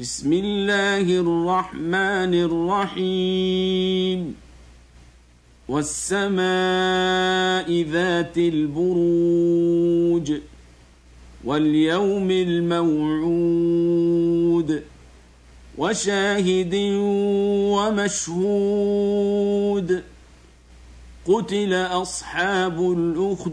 بسم الله الرحمن الرحيم. والسماء ذات البروج واليوم الموعود وشاهد ومشهود. قتل أصحاب الأخدود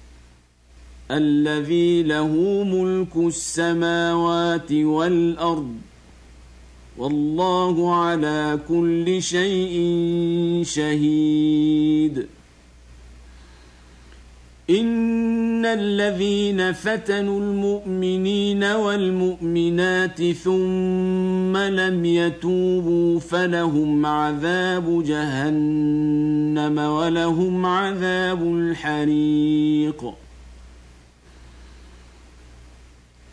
الذي له ملك السماوات والأرض والله على كل شيء شهيد. إن الذين فتنوا المؤمنين والمؤمنات ثم لم يتوبوا فلهم عذاب جهنم ولهم عذاب الحريق.